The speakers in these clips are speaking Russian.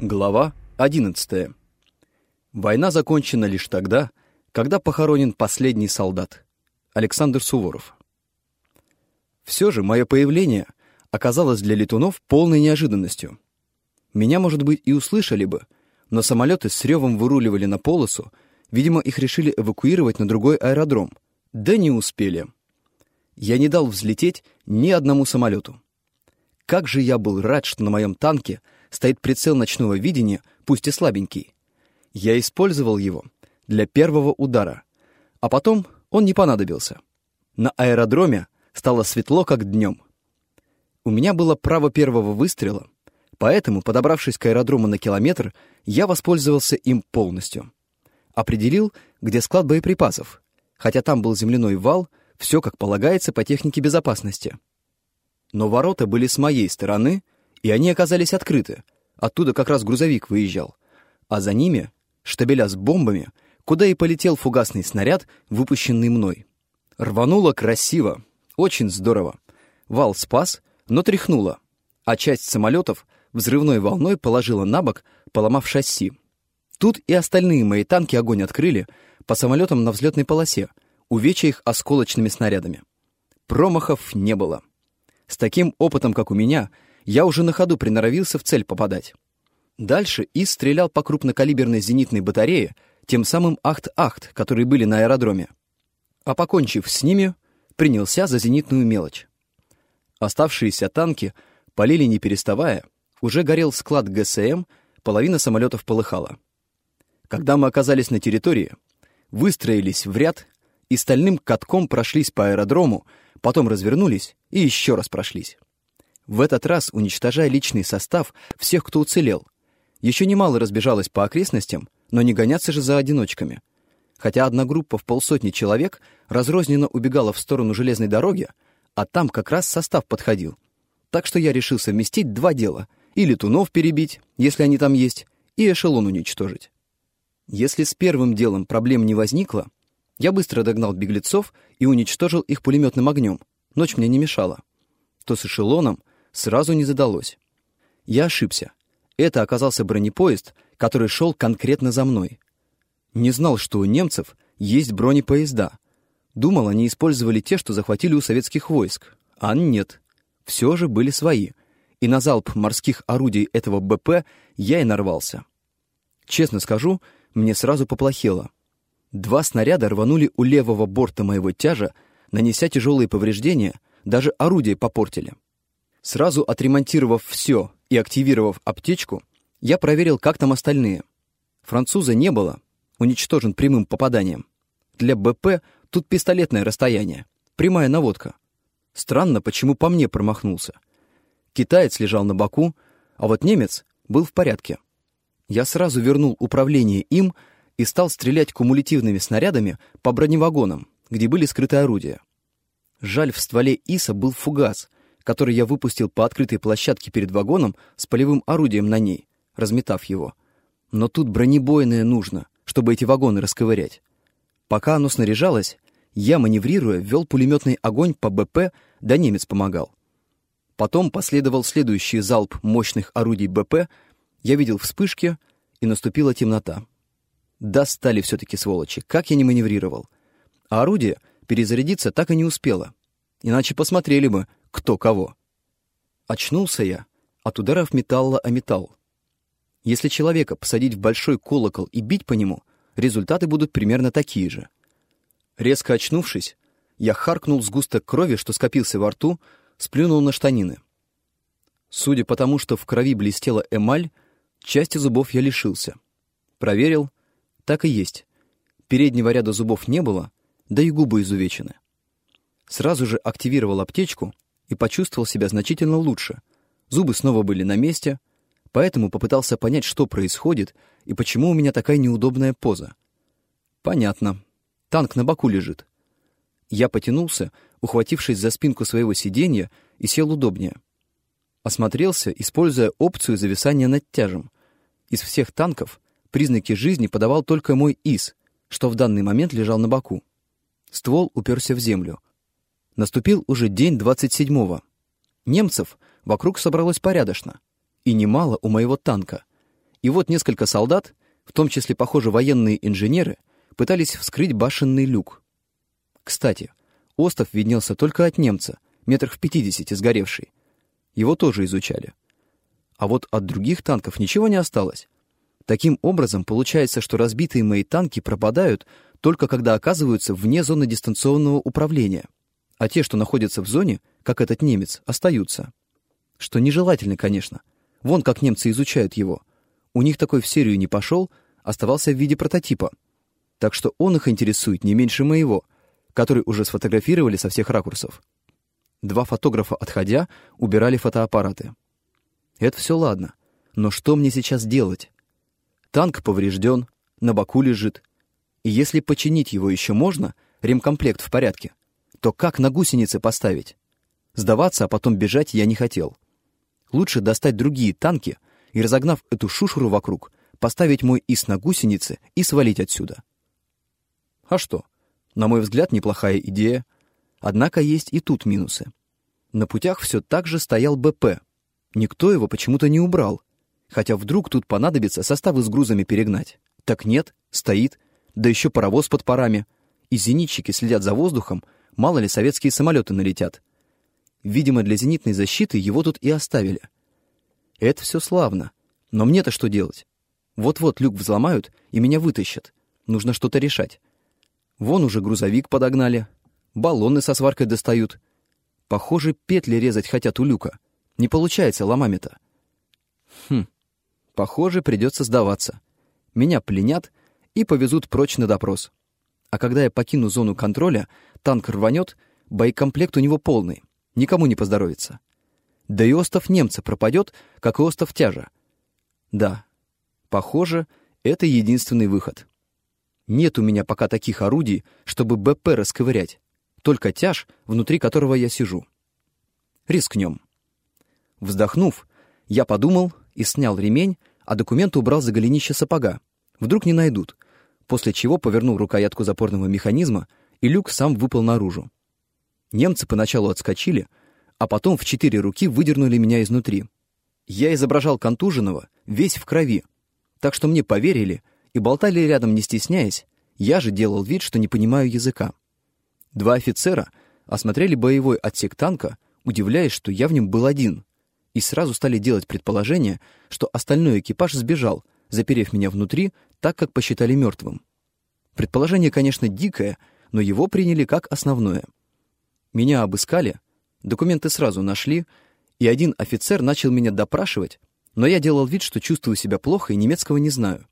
Глава 11. Война закончена лишь тогда, когда похоронен последний солдат. Александр Суворов. Все же мое появление оказалось для летунов полной неожиданностью. Меня, может быть, и услышали бы, но самолеты с ревом выруливали на полосу, видимо, их решили эвакуировать на другой аэродром. Да не успели. Я не дал взлететь ни одному самолету. Как же я был рад, что на моем танке — стоит прицел ночного видения, пусть и слабенький. Я использовал его для первого удара, а потом он не понадобился. На аэродроме стало светло, как днем. У меня было право первого выстрела, поэтому, подобравшись к аэродрому на километр, я воспользовался им полностью. Определил, где склад боеприпасов, хотя там был земляной вал, все как полагается по технике безопасности. Но ворота были с моей стороны — и они оказались открыты. Оттуда как раз грузовик выезжал. А за ними штабеля с бомбами, куда и полетел фугасный снаряд, выпущенный мной. Рвануло красиво, очень здорово. Вал спас, но тряхнуло, а часть самолетов взрывной волной положила на бок, поломав шасси. Тут и остальные мои танки огонь открыли по самолетам на взлетной полосе, увеча их осколочными снарядами. Промахов не было. С таким опытом, как у меня — я уже на ходу приноровился в цель попадать. Дальше ИС стрелял по крупнокалиберной зенитной батарее, тем самым Ахт-Ахт, которые были на аэродроме. А покончив с ними, принялся за зенитную мелочь. Оставшиеся танки полили не переставая, уже горел склад ГСМ, половина самолетов полыхала. Когда мы оказались на территории, выстроились в ряд и стальным катком прошлись по аэродрому, потом развернулись и еще раз прошлись. В этот раз уничтожая личный состав всех, кто уцелел. Еще немало разбежалось по окрестностям, но не гоняться же за одиночками. Хотя одна группа в полсотни человек разрозненно убегала в сторону железной дороги, а там как раз состав подходил. Так что я решил совместить два дела. И летунов перебить, если они там есть, и эшелон уничтожить. Если с первым делом проблем не возникло, я быстро догнал беглецов и уничтожил их пулеметным огнем. Ночь мне не мешала. То с эшелоном сразу не задалось. Я ошибся. Это оказался бронепоезд, который шел конкретно за мной. Не знал, что у немцев есть бронепоезда. Думал, они использовали те, что захватили у советских войск. А нет. Все же были свои. И на залп морских орудий этого БП я и нарвался. Честно скажу, мне сразу поплохело. Два снаряда рванули у левого борта моего тяжа, нанеся тяжелые повреждения, даже орудие попортили. Сразу отремонтировав все и активировав аптечку, я проверил, как там остальные. Француза не было, уничтожен прямым попаданием. Для БП тут пистолетное расстояние, прямая наводка. Странно, почему по мне промахнулся. Китаец лежал на боку, а вот немец был в порядке. Я сразу вернул управление им и стал стрелять кумулятивными снарядами по броневагонам, где были скрыты орудия. Жаль, в стволе ИСа был фугас, который я выпустил по открытой площадке перед вагоном с полевым орудием на ней, разметав его. Но тут бронебойное нужно, чтобы эти вагоны расковырять. Пока оно снаряжалось, я, маневрируя, вел пулеметный огонь по БП, да немец помогал. Потом последовал следующий залп мощных орудий БП, я видел вспышки, и наступила темнота. Достали все-таки сволочи, как я не маневрировал. А орудие перезарядиться так и не успело. Иначе посмотрели бы, кто кого. Очнулся я от ударов металла о металл. Если человека посадить в большой колокол и бить по нему, результаты будут примерно такие же. Резко очнувшись, я харкнул сгусток крови, что скопился во рту, сплюнул на штанины. Судя по тому, что в крови блестела эмаль, части зубов я лишился. Проверил, так и есть. Переднего ряда зубов не было, да и губы изувечены. Сразу же активировал аптечку и почувствовал себя значительно лучше. Зубы снова были на месте, поэтому попытался понять, что происходит и почему у меня такая неудобная поза. Понятно. Танк на боку лежит. Я потянулся, ухватившись за спинку своего сиденья, и сел удобнее. Осмотрелся, используя опцию зависания над тяжем. Из всех танков признаки жизни подавал только мой ИС, что в данный момент лежал на боку. Ствол уперся в землю — Наступил уже день 27-го. Немцев вокруг собралось порядочно. И немало у моего танка. И вот несколько солдат, в том числе, похоже, военные инженеры, пытались вскрыть башенный люк. Кстати, остов виднелся только от немца, метрах в пятидесяти сгоревший. Его тоже изучали. А вот от других танков ничего не осталось. Таким образом, получается, что разбитые мои танки пропадают только когда оказываются вне зоны дистанционного управления, а те, что находятся в зоне, как этот немец, остаются. Что нежелательно, конечно. Вон как немцы изучают его. У них такой в серию не пошел, оставался в виде прототипа. Так что он их интересует не меньше моего, который уже сфотографировали со всех ракурсов. Два фотографа, отходя, убирали фотоаппараты. Это все ладно. Но что мне сейчас делать? Танк поврежден, на боку лежит. И если починить его еще можно, ремкомплект в порядке, то как на гусеницы поставить? Сдаваться, а потом бежать я не хотел. Лучше достать другие танки и, разогнав эту шушеру вокруг, поставить мой ИС на гусеницы и свалить отсюда. А что? На мой взгляд, неплохая идея. Однако есть и тут минусы. На путях все так же стоял БП. Никто его почему-то не убрал. Хотя вдруг тут понадобится составы с грузами перегнать. Так нет, стоит. Да еще паровоз под парами. И зенитчики следят за воздухом, мало ли советские самолеты налетят. Видимо, для зенитной защиты его тут и оставили. Это все славно. Но мне-то что делать? Вот-вот люк взломают и меня вытащат. Нужно что-то решать. Вон уже грузовик подогнали. Баллоны со сваркой достают. Похоже, петли резать хотят у люка. Не получается ломами-то. Хм, похоже, придется сдаваться. Меня пленят и повезут прочь на допрос. А когда я покину зону контроля, танк рванет, боекомплект у него полный. Никому не поздоровится. Да и остов немца пропадет, как и остов тяжа. Да, похоже, это единственный выход. Нет у меня пока таких орудий, чтобы БП расковырять только тяж, внутри которого я сижу. Рискнем. Вздохнув, я подумал и снял ремень, а документы убрал за голенище сапога. Вдруг не найдут, после чего повернул рукоятку запорного механизма, и люк сам выпал наружу. Немцы поначалу отскочили, а потом в четыре руки выдернули меня изнутри. Я изображал контуженного, весь в крови, так что мне поверили и болтали рядом, не стесняясь, я же делал вид, что не понимаю языка. Два офицера осмотрели боевой отсек танка, удивляясь, что я в нем был один, и сразу стали делать предположение, что остальной экипаж сбежал, заперев меня внутри, так как посчитали мертвым. Предположение, конечно, дикое, но его приняли как основное. Меня обыскали, документы сразу нашли, и один офицер начал меня допрашивать, но я делал вид, что чувствую себя плохо и немецкого не знаю.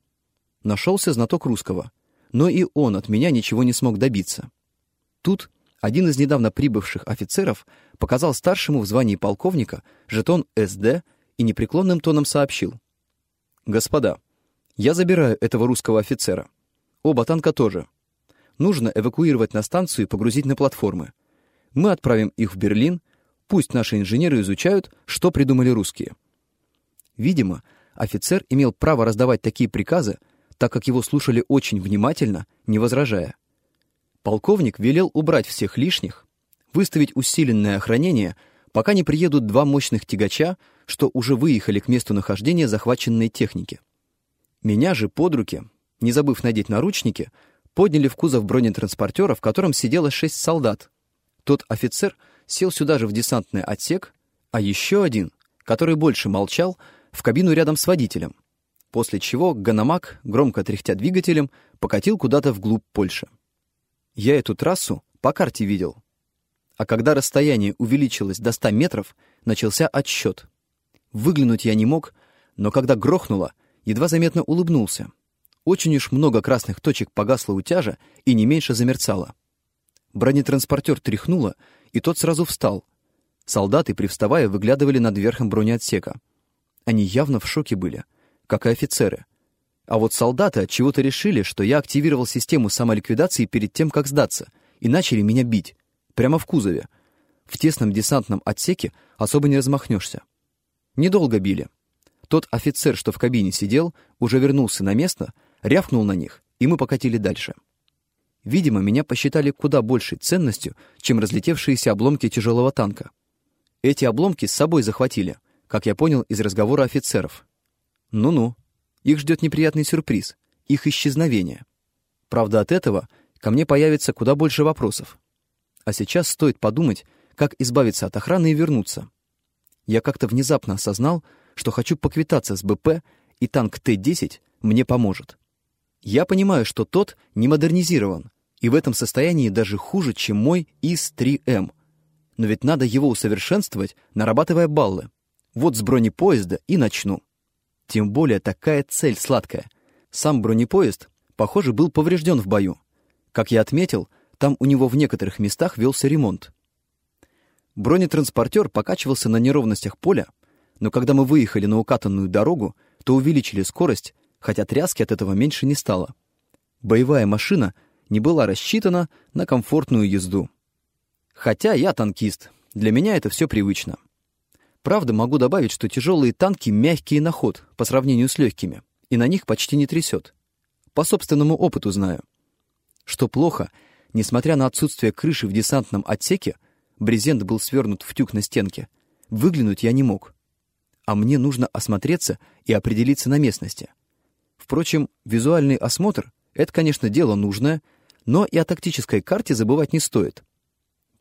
Нашелся знаток русского, но и он от меня ничего не смог добиться. Тут один из недавно прибывших офицеров показал старшему в звании полковника жетон СД и непреклонным тоном сообщил. «Господа, я забираю этого русского офицера. Оба танка тоже. Нужно эвакуировать на станцию и погрузить на платформы. Мы отправим их в Берлин, пусть наши инженеры изучают, что придумали русские». Видимо, офицер имел право раздавать такие приказы, так как его слушали очень внимательно, не возражая. Полковник велел убрать всех лишних, выставить усиленное охранение, пока не приедут два мощных тягача, что уже выехали к месту нахождения захваченной техники. Меня же под руки, не забыв надеть наручники, подняли в кузов бронетранспортера, в котором сидело шесть солдат. Тот офицер сел сюда же в десантный отсек, а еще один, который больше молчал, в кабину рядом с водителем, после чего Ганамак, громко тряхтя двигателем, покатил куда-то вглубь Польши. Я эту трассу по карте видел. А когда расстояние увеличилось до 100 метров, начался отсчет. Выглянуть я не мог, но когда грохнуло, едва заметно улыбнулся. Очень уж много красных точек погасло у тяжа и не меньше замерцало. Бронетранспортер тряхнуло, и тот сразу встал. Солдаты, привставая, выглядывали над верхом бронеотсека. Они явно в шоке были, как и офицеры — а вот солдаты от чего-то решили, что я активировал систему самоликвидации перед тем, как сдаться, и начали меня бить. Прямо в кузове. В тесном десантном отсеке особо не размахнешься. Недолго били. Тот офицер, что в кабине сидел, уже вернулся на место, рявкнул на них, и мы покатили дальше. Видимо, меня посчитали куда большей ценностью, чем разлетевшиеся обломки тяжелого танка. Эти обломки с собой захватили, как я понял из разговора офицеров. Ну-ну. их ждет неприятный сюрприз — их исчезновение. Правда, от этого ко мне появится куда больше вопросов. А сейчас стоит подумать, как избавиться от охраны и вернуться. Я как-то внезапно осознал, что хочу поквитаться с БП, и танк Т-10 мне поможет. Я понимаю, что тот не модернизирован, и в этом состоянии даже хуже, чем мой ИС-3М. Но ведь надо его усовершенствовать, нарабатывая баллы. Вот с бронепоезда и начну. Тем более такая цель сладкая. Сам бронепоезд, похоже, был поврежден в бою. Как я отметил, там у него в некоторых местах велся ремонт. Бронетранспортер покачивался на неровностях поля, но когда мы выехали на укатанную дорогу, то увеличили скорость, хотя тряски от этого меньше не стало. Боевая машина не была рассчитана на комфортную езду. Хотя я танкист, для меня это все привычно. Правда, могу добавить, что тяжелые танки мягкие на ход по сравнению с легкими, и на них почти не трясет. По собственному опыту знаю. Что плохо, несмотря на отсутствие крыши в десантном отсеке, брезент был свернут в тюк на стенке. Выглянуть я не мог. А мне нужно осмотреться и определиться на местности. Впрочем, визуальный осмотр — это, конечно, дело нужное, но и о тактической карте забывать не стоит.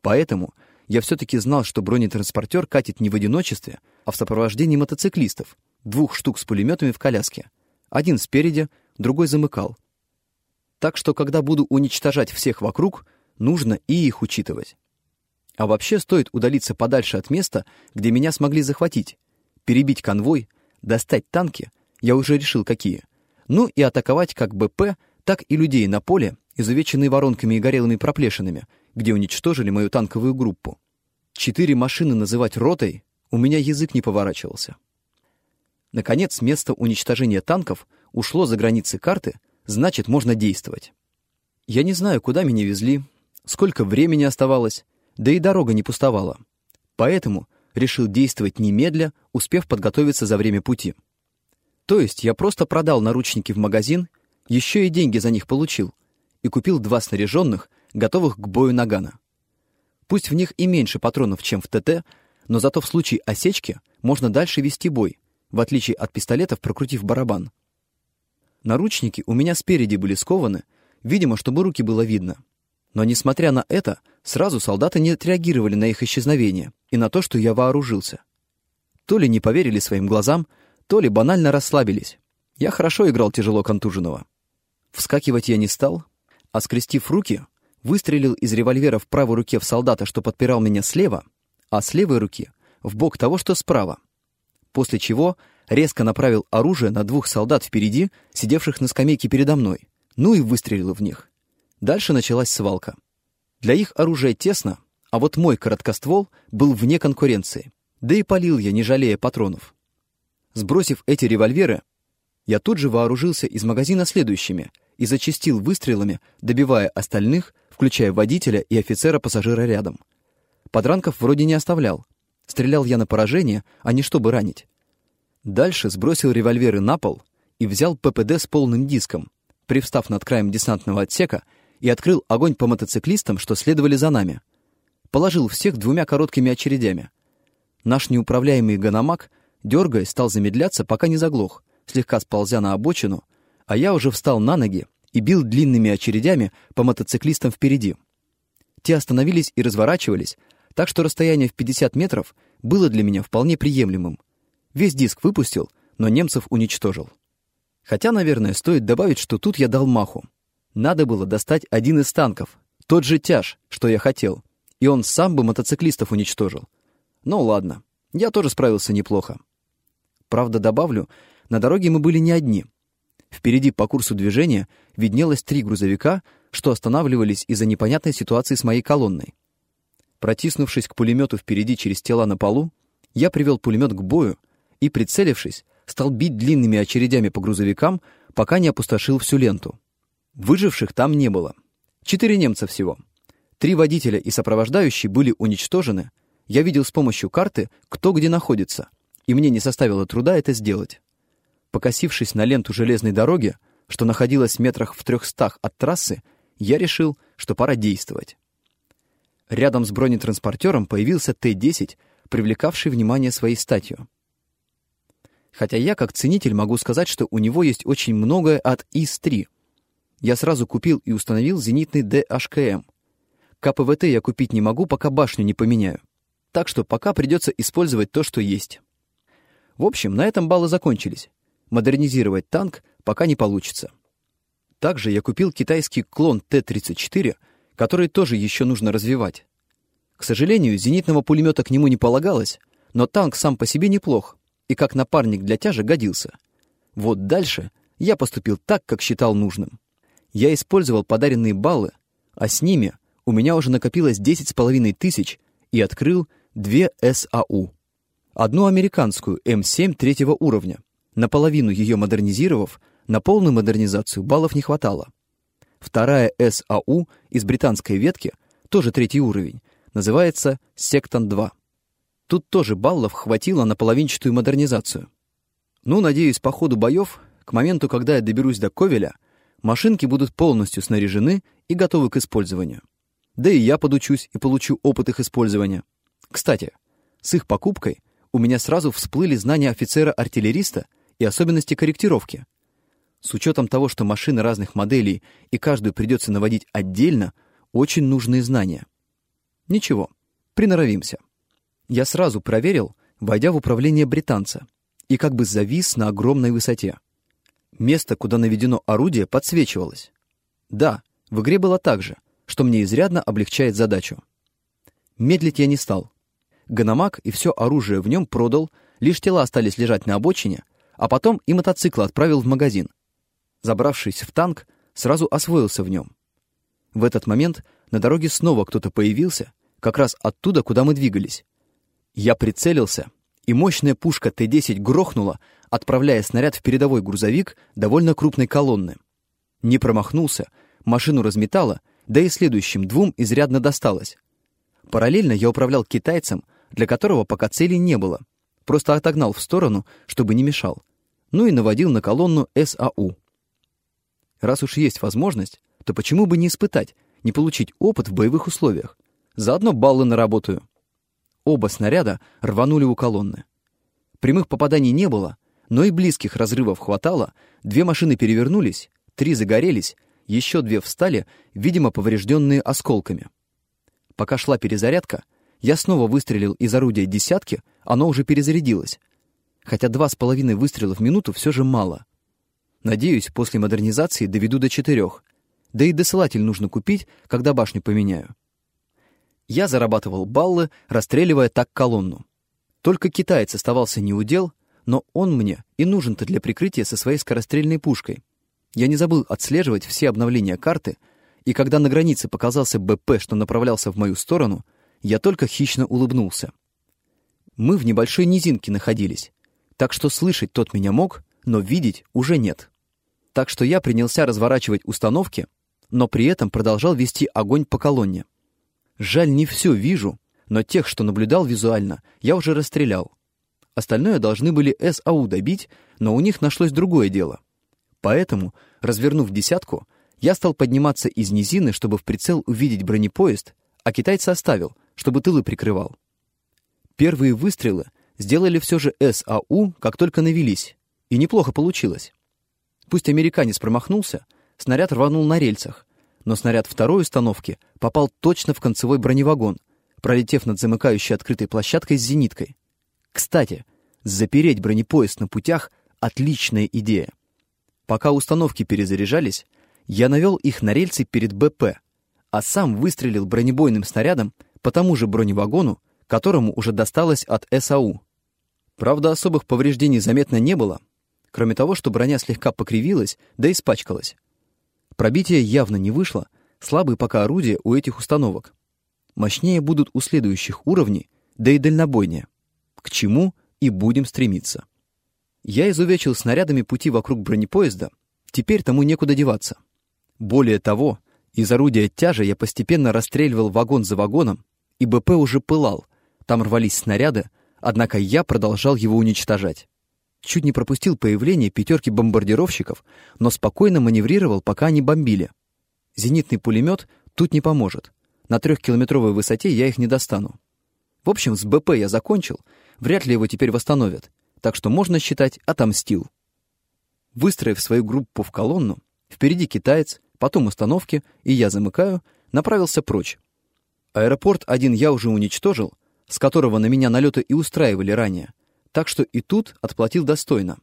Поэтому я все-таки знал, что бронетранспортер катит не в одиночестве, а в сопровождении мотоциклистов, двух штук с пулеметами в коляске. Один спереди, другой замыкал. Так что, когда буду уничтожать всех вокруг, нужно и их учитывать. А вообще стоит удалиться подальше от места, где меня смогли захватить, перебить конвой, достать танки, я уже решил какие, ну и атаковать как БП, так и людей на поле, изувеченные воронками и горелыми проплешинами, где уничтожили мою танковую группу. Четыре машины называть ротой у меня язык не поворачивался. Наконец, место уничтожения танков ушло за границы карты, значит, можно действовать. Я не знаю, куда меня везли, сколько времени оставалось, да и дорога не пустовала. Поэтому решил действовать немедля, успев подготовиться за время пути. То есть я просто продал наручники в магазин, еще и деньги за них получил, и купил два снаряженных, готовых к бою нагана. Пусть в них и меньше патронов, чем в ТТ, но зато в случае осечки можно дальше вести бой, в отличие от пистолетов, прокрутив барабан. Наручники у меня спереди были скованы, видимо, чтобы руки было видно. Но, несмотря на это, сразу солдаты не отреагировали на их исчезновение и на то, что я вооружился. То ли не поверили своим глазам, то ли банально расслабились. Я хорошо играл тяжело контуженного. Вскакивать я не стал, а, скрестив руки, выстрелил из револьвера в правой руке в солдата, что подпирал меня слева, а с левой руки — в бок того, что справа. После чего резко направил оружие на двух солдат впереди, сидевших на скамейке передо мной, ну и выстрелил в них. Дальше началась свалка. Для их оружия тесно, а вот мой короткоствол был вне конкуренции. Да и полил я, не жалея патронов. Сбросив эти револьверы, я тут же вооружился из магазина следующими и зачастил выстрелами, добивая остальных, включая водителя и офицера-пассажира рядом. Подранков вроде не оставлял. Стрелял я на поражение, а не чтобы ранить. Дальше сбросил револьверы на пол и взял ППД с полным диском, привстав над краем десантного отсека и открыл огонь по мотоциклистам, что следовали за нами. Положил всех двумя короткими очередями. Наш неуправляемый гономак, дергаясь, стал замедляться, пока не заглох, слегка сползя на обочину, а я уже встал на ноги и бил длинными очередями по мотоциклистам впереди. Те остановились и разворачивались, так что расстояние в 50 метров было для меня вполне приемлемым. Весь диск выпустил, но немцев уничтожил. Хотя, наверное, стоит добавить, что тут я дал маху. Надо было достать один из танков, тот же тяж, что я хотел, и он сам бы мотоциклистов уничтожил. Ну ладно, я тоже справился неплохо. Правда, добавлю, на дороге мы были не одни. Впереди по курсу движения виднелось три грузовика, что останавливались из-за непонятной ситуации с моей колонной. Протиснувшись к пулемету впереди через тела на полу, я привел пулемет к бою и, прицелившись, стал бить длинными очередями по грузовикам, пока не опустошил всю ленту. Выживших там не было. Четыре немца всего. Три водителя и сопровождающие были уничтожены. Я видел с помощью карты, кто где находится, и мне не составило труда это сделать. Покосившись на ленту железной дороги, что находилась в метрах в трехстах от трассы, я решил, что пора действовать. Рядом с бронетранспортером появился Т-10, привлекавший внимание своей статью. Хотя я, как ценитель, могу сказать, что у него есть очень многое от ИС-3. Я сразу купил и установил зенитный ДHКМ. КПВТ я купить не могу, пока башню не поменяю. Так что пока придется использовать то, что есть. В общем, на этом баллы закончились. Модернизировать танк пока не получится. Также я купил китайский клон Т-34, который тоже еще нужно развивать. К сожалению, зенитного пулемета к нему не полагалось, но танк сам по себе неплох и как напарник для тяжа годился. Вот дальше я поступил так, как считал нужным. Я использовал подаренные баллы, а с ними у меня уже накопилось 10 с половиной тысяч и открыл две САУ. Одну американскую М7 третьего уровня, наполовину ее модернизировав, на полную модернизацию баллов не хватало. Вторая САУ из британской ветки, тоже третий уровень, называется Сектон-2. Тут тоже баллов хватило на половинчатую модернизацию. Ну, надеюсь, по ходу боев, к моменту, когда я доберусь до Ковеля, машинки будут полностью снаряжены и готовы к использованию. Да и я подучусь и получу опыт их использования. Кстати, с их покупкой у меня сразу всплыли знания офицера-артиллериста и особенности корректировки. С учетом того, что машины разных моделей и каждую придется наводить отдельно, очень нужные знания. Ничего, приноровимся. Я сразу проверил, войдя в управление британца, и как бы завис на огромной высоте. Место, куда наведено орудие, подсвечивалось. Да, в игре было так же, что мне изрядно облегчает задачу. Медлить я не стал. Ганомаг и все оружие в нем продал, лишь тела остались лежать на обочине, а потом и мотоцикл отправил в магазин. Забравшись в танк, сразу освоился в нем. В этот момент на дороге снова кто-то появился, как раз оттуда, куда мы двигались. Я прицелился, и мощная пушка Т-10 грохнула, отправляя снаряд в передовой грузовик довольно крупной колонны. Не промахнулся, машину разметало, да и следующим двум изрядно досталось. Параллельно я управлял китайцем, для которого пока цели не было. Просто отогнал в сторону, чтобы не мешал. Ну и наводил на колонну САУ. Раз уж есть возможность, то почему бы не испытать, не получить опыт в боевых условиях? Заодно баллы наработаю. Оба снаряда рванули у колонны. Прямых попаданий не было, но и близких разрывов хватало, две машины перевернулись, три загорелись, еще две встали, видимо, поврежденные осколками. Пока шла перезарядка, я снова выстрелил из орудия десятки, оно уже перезарядилось. Хотя два с половиной выстрела в минуту все же мало. Надеюсь, после модернизации доведу до четырех. Да и досылатель нужно купить, когда башню поменяю. Я зарабатывал баллы, расстреливая так колонну. Только китаец оставался неудел, но он мне и нужен-то для прикрытия со своей скорострельной пушкой. Я не забыл отслеживать все обновления карты, и когда на границе показался БП, что направлялся в мою сторону, я только хищно улыбнулся. Мы в небольшой низинке находились, так что слышать тот меня мог, но видеть уже нет. Так что я принялся разворачивать установки, но при этом продолжал вести огонь по колонне. Жаль, не все вижу, но тех, что наблюдал визуально, я уже расстрелял. Остальное должны были САУ добить, но у них нашлось другое дело. Поэтому, развернув десятку, я стал подниматься из низины, чтобы в прицел увидеть бронепоезд, а китайца оставил, чтобы тылы прикрывал. Первые выстрелы сделали все же САУ, как только навелись, и неплохо получилось. Пусть американец промахнулся, снаряд рванул на рельсах, но снаряд второй установки попал точно в концевой броневагон, пролетев над замыкающей открытой площадкой с зениткой. Кстати, запереть бронепоезд на путях — отличная идея. Пока установки перезаряжались, я навел их на рельсы перед БП, а сам выстрелил бронебойным снарядом по тому же броневагону, которому уже досталось от САУ. Правда, особых повреждений заметно не было, кроме того, что броня слегка покривилась да испачкалась. Пробитие явно не вышло, слабые пока орудия у этих установок. Мощнее будут у следующих уровней, да и дальнобойнее. К чему и будем стремиться. Я изувечил снарядами пути вокруг бронепоезда, теперь тому некуда деваться. Более того, из орудия тяжа я постепенно расстреливал вагон за вагоном, и БП уже пылал, там рвались снаряды, однако я продолжал его уничтожать. Чуть не пропустил появление пятерки бомбардировщиков, но спокойно маневрировал, пока они бомбили. Зенитный пулемет тут не поможет. На трехкилометровой высоте я их не достану. В общем, с БП я закончил, вряд ли его теперь восстановят, так что можно считать отомстил. Выстроив свою группу в колонну, впереди китаец, потом установки, и я замыкаю, направился прочь. Аэропорт один я уже уничтожил, с которого на меня налеты и устраивали ранее, так что и тут отплатил достойно.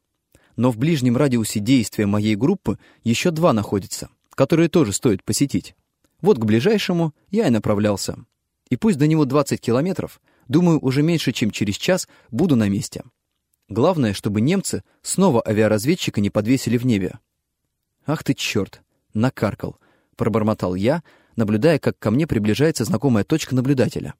Но в ближнем радиусе действия моей группы еще два находятся, которые тоже стоит посетить. Вот к ближайшему я и направлялся. И пусть до него 20 километров, думаю, уже меньше, чем через час буду на месте. Главное, чтобы немцы снова авиаразведчика не подвесили в небе. «Ах ты черт!» — накаркал, — пробормотал я, наблюдая, как ко мне приближается знакомая точка наблюдателя.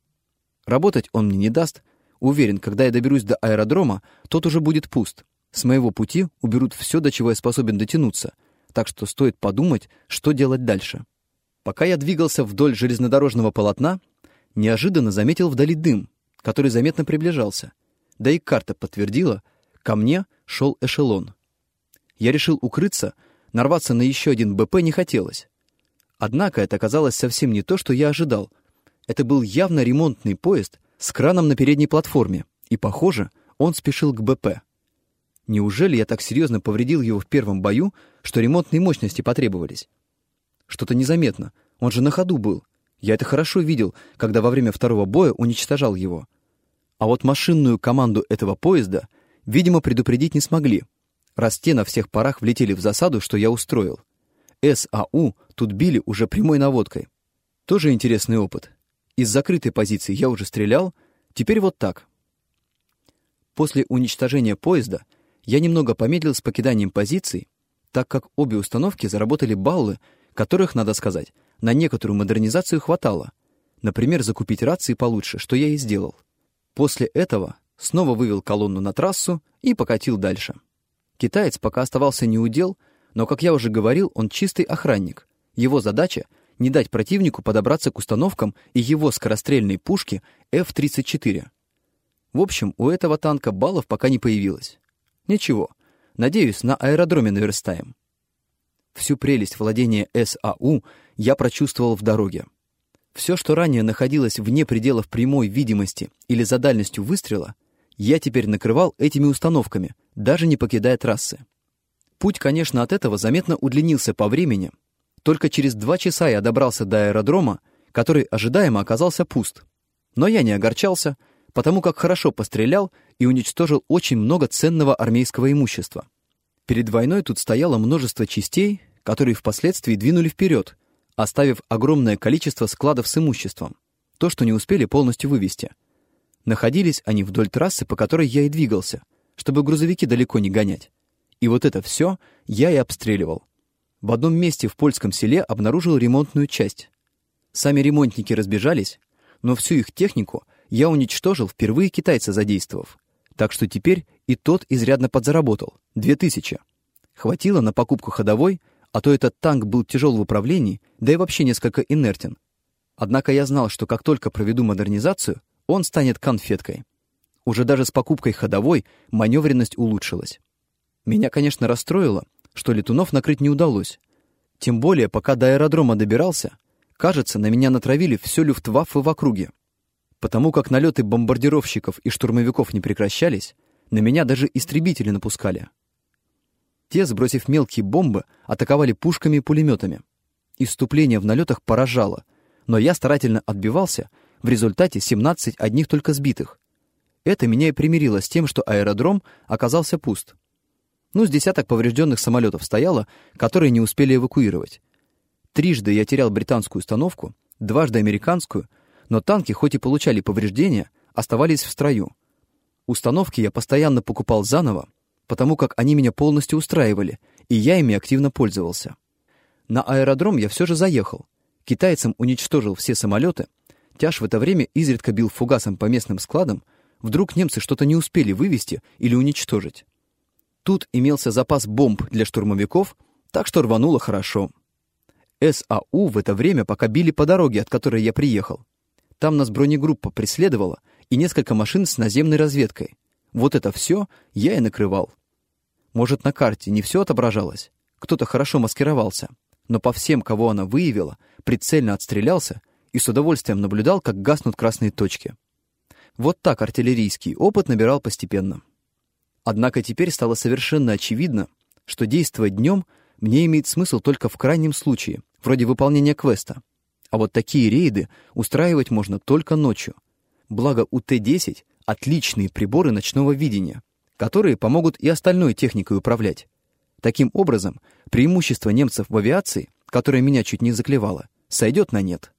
Работать он мне не даст. Уверен, когда я доберусь до аэродрома, тот уже будет пуст. С моего пути уберут все, до чего я способен дотянуться. Так что стоит подумать, что делать дальше. Пока я двигался вдоль железнодорожного полотна, неожиданно заметил вдали дым, который заметно приближался. Да и карта подтвердила, ко мне шел эшелон. Я решил укрыться, нарваться на еще один БП не хотелось. Однако это оказалось совсем не то, что я ожидал. Это был явно ремонтный поезд с краном на передней платформе, и, похоже, он спешил к БП. Неужели я так серьезно повредил его в первом бою, что ремонтные мощности потребовались? Что-то незаметно. Он же на ходу был. Я это хорошо видел, когда во время второго боя уничтожал его. А вот машинную команду этого поезда, видимо, предупредить не смогли, раз те на всех парах влетели в засаду, что я устроил. САУ тут били уже прямой наводкой. Тоже интересный опыт. Из закрытой позиции я уже стрелял, теперь вот так. После уничтожения поезда я немного помедлил с покиданием позиций, так как обе установки заработали баллы, которых, надо сказать, на некоторую модернизацию хватало. Например, закупить рации получше, что я и сделал. После этого снова вывел колонну на трассу и покатил дальше. Китаец пока оставался неудел, но, как я уже говорил, он чистый охранник. Его задача — не дать противнику подобраться к установкам и его скорострельной пушке F-34. В общем, у этого танка баллов пока не появилось. Ничего, надеюсь, на аэродроме наверстаем. Всю прелесть владения САУ я прочувствовал в дороге. Все, что ранее находилось вне пределов прямой видимости или за дальностью выстрела, я теперь накрывал этими установками, даже не покидая трассы. Путь, конечно, от этого заметно удлинился по времени, только через два часа я добрался до аэродрома, который ожидаемо оказался пуст. Но я не огорчался, потому как хорошо пострелял и уничтожил очень много ценного армейского имущества. Перед войной тут стояло множество частей, которые впоследствии двинули вперед, оставив огромное количество складов с имуществом, то, что не успели полностью вывести. Находились они вдоль трассы, по которой я и двигался, чтобы грузовики далеко не гонять. И вот это все я и обстреливал. В одном месте в польском селе обнаружил ремонтную часть. Сами ремонтники разбежались, но всю их технику я уничтожил, впервые китайца задействовав. Так что теперь и тот изрядно подзаработал — две тысячи. Хватило на покупку ходовой, а то этот танк был тяжел в управлении, да и вообще несколько инертен. Однако я знал, что как только проведу модернизацию, он станет конфеткой. Уже даже с покупкой ходовой маневренность улучшилась. Меня, конечно, расстроило, что летунов накрыть не удалось. Тем более, пока до аэродрома добирался, кажется, на меня натравили все люфтваффе в округе. Потому как налеты бомбардировщиков и штурмовиков не прекращались, на меня даже истребители напускали. Те, сбросив мелкие бомбы, атаковали пушками и пулеметами. Иступление в налетах поражало, но я старательно отбивался, в результате 17 одних только сбитых. Это меня и примирило с тем, что аэродром оказался пуст. Ну, с десяток поврежденных самолетов стояло, которые не успели эвакуировать. Трижды я терял британскую установку, дважды американскую, но танки, хоть и получали повреждения, оставались в строю. Установки я постоянно покупал заново, потому как они меня полностью устраивали, и я ими активно пользовался. На аэродром я все же заехал. Китайцам уничтожил все самолеты. Тяж в это время изредка бил фугасом по местным складам. Вдруг немцы что-то не успели вывести или уничтожить. Тут имелся запас бомб для штурмовиков, так что рвануло хорошо. САУ в это время пока били по дороге, от которой я приехал. Там нас бронегруппа преследовала и несколько машин с наземной разведкой. Вот это все я и накрывал. Может, на карте не все отображалось? Кто-то хорошо маскировался. Но по всем, кого она выявила, прицельно отстрелялся и с удовольствием наблюдал, как гаснут красные точки. Вот так артиллерийский опыт набирал постепенно. Однако теперь стало совершенно очевидно, что действовать днем мне имеет смысл только в крайнем случае, вроде выполнения квеста. А вот такие рейды устраивать можно только ночью. Благо у Т-10 отличные приборы ночного видения, которые помогут и остальной техникой управлять. Таким образом, преимущество немцев в авиации, которое меня чуть не заклевало, сойдет на нет.